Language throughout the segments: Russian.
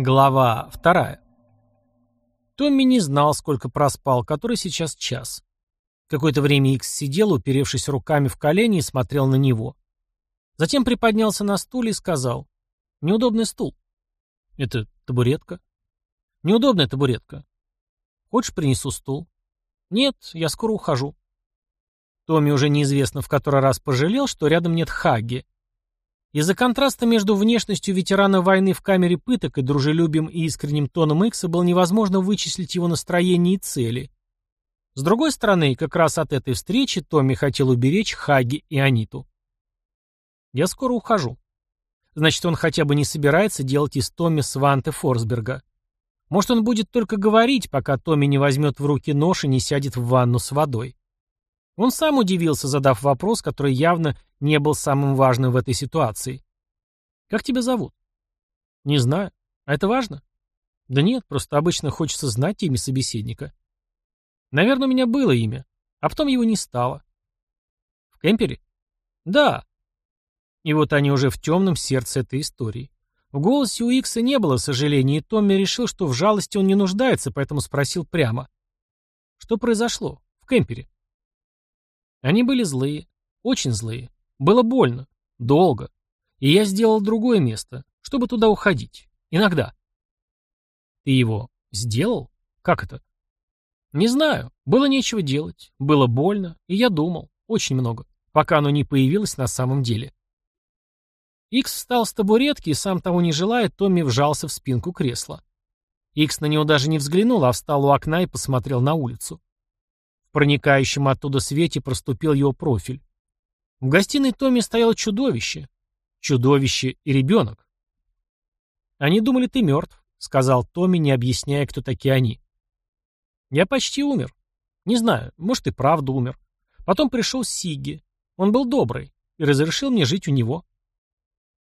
Глава вторая. Томми не знал, сколько проспал, который сейчас час. Какое-то время Икс сидел, уперевшись руками в колени и смотрел на него. Затем приподнялся на стуле и сказал. «Неудобный стул». «Это табуретка?» «Неудобная табуретка». «Хочешь, принесу стул?» «Нет, я скоро ухожу». Томми уже неизвестно в который раз пожалел, что рядом нет Хаги. Из-за контраста между внешностью ветерана войны в камере пыток и дружелюбием и искренним тоном Икса было невозможно вычислить его настроение и цели. С другой стороны, как раз от этой встречи Томми хотел уберечь Хаги и Аниту. «Я скоро ухожу». Значит, он хотя бы не собирается делать из Томми Сванте Форсберга. Может, он будет только говорить, пока Томми не возьмет в руки нож и не сядет в ванну с водой. Он сам удивился, задав вопрос, который явно не был самым важным в этой ситуации. «Как тебя зовут?» «Не знаю. А это важно?» «Да нет, просто обычно хочется знать имя собеседника». «Наверное, у меня было имя, а потом его не стало». «В кемпере?» «Да». И вот они уже в темном сердце этой истории. В голосе у Икса не было сожаления, и Томми решил, что в жалости он не нуждается, поэтому спросил прямо. «Что произошло? В кемпере?» Они были злые, очень злые. Было больно, долго. И я сделал другое место, чтобы туда уходить. Иногда. Ты его сделал? Как это? Не знаю. Было нечего делать. Было больно. И я думал. Очень много. Пока оно не появилось на самом деле. Икс встал с табуретки и, сам того не желая, Томми вжался в спинку кресла. Икс на него даже не взглянул, а встал у окна и посмотрел на улицу. В проникающем оттуда свете проступил его профиль. В гостиной Томми стояло чудовище. Чудовище и ребенок. «Они думали, ты мертв», — сказал Томми, не объясняя, кто такие они. «Я почти умер. Не знаю, может, и правда умер. Потом пришел Сигги. Он был добрый и разрешил мне жить у него».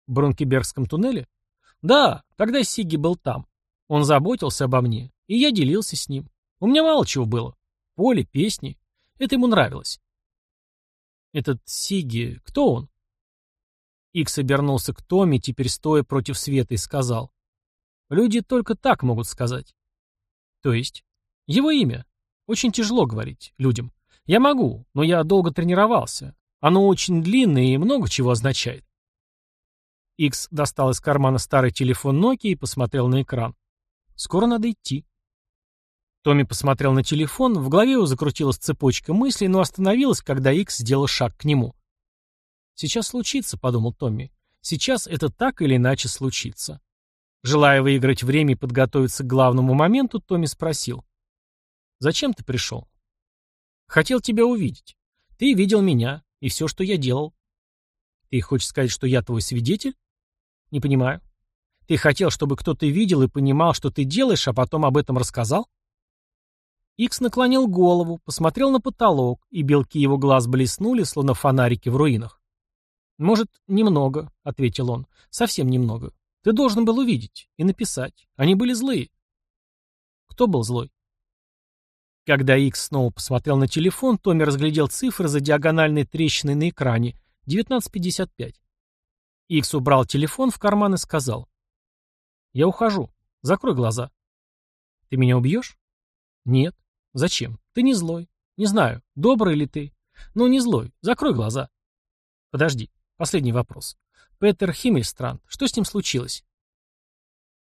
«В Бронкебергском туннеле?» «Да, тогда Сигги был там. Он заботился обо мне, и я делился с ним. У меня мало чего было поле, песни. Это ему нравилось. Этот Сиги, кто он? Икс обернулся к Томми, теперь стоя против света, и сказал. Люди только так могут сказать. То есть? Его имя. Очень тяжело говорить людям. Я могу, но я долго тренировался. Оно очень длинное и много чего означает. Икс достал из кармана старый телефон Nokia и посмотрел на экран. Скоро надо идти. Томми посмотрел на телефон, в голове его закрутилась цепочка мыслей, но остановилась, когда Икс сделал шаг к нему. «Сейчас случится», — подумал Томми. «Сейчас это так или иначе случится». Желая выиграть время и подготовиться к главному моменту, Томми спросил. «Зачем ты пришел?» «Хотел тебя увидеть. Ты видел меня и все, что я делал». «Ты хочешь сказать, что я твой свидетель?» «Не понимаю. Ты хотел, чтобы кто-то видел и понимал, что ты делаешь, а потом об этом рассказал?» Икс наклонил голову, посмотрел на потолок, и белки его глаз блеснули, словно фонарики в руинах. «Может, немного», — ответил он. «Совсем немного. Ты должен был увидеть и написать. Они были злые». «Кто был злой?» Когда Икс снова посмотрел на телефон, Томми разглядел цифры за диагональной трещиной на экране. 19.55. Икс убрал телефон в карман и сказал. «Я ухожу. Закрой глаза». «Ты меня убьешь?» «Нет. Зачем? Ты не злой. Не знаю, добрый ли ты. Ну, не злой. Закрой глаза. Подожди. Последний вопрос. Петер Химмельстранд. Что с ним случилось?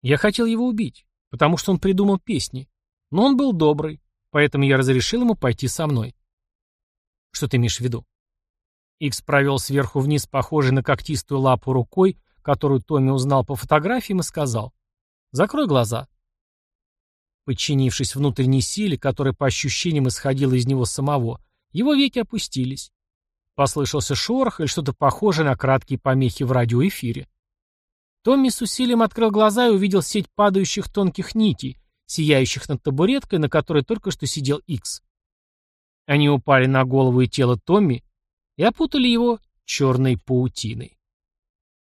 Я хотел его убить, потому что он придумал песни. Но он был добрый, поэтому я разрешил ему пойти со мной. Что ты имеешь в виду? Икс провел сверху вниз похожий на когтистую лапу рукой, которую Томми узнал по фотографиям, и сказал. «Закрой глаза». Подчинившись внутренней силе, которая по ощущениям исходила из него самого, его веки опустились. Послышался шорох или что-то похожее на краткие помехи в радиоэфире. Томми с усилием открыл глаза и увидел сеть падающих тонких нитей, сияющих над табуреткой, на которой только что сидел Икс. Они упали на голову и тело Томми и опутали его черной паутиной.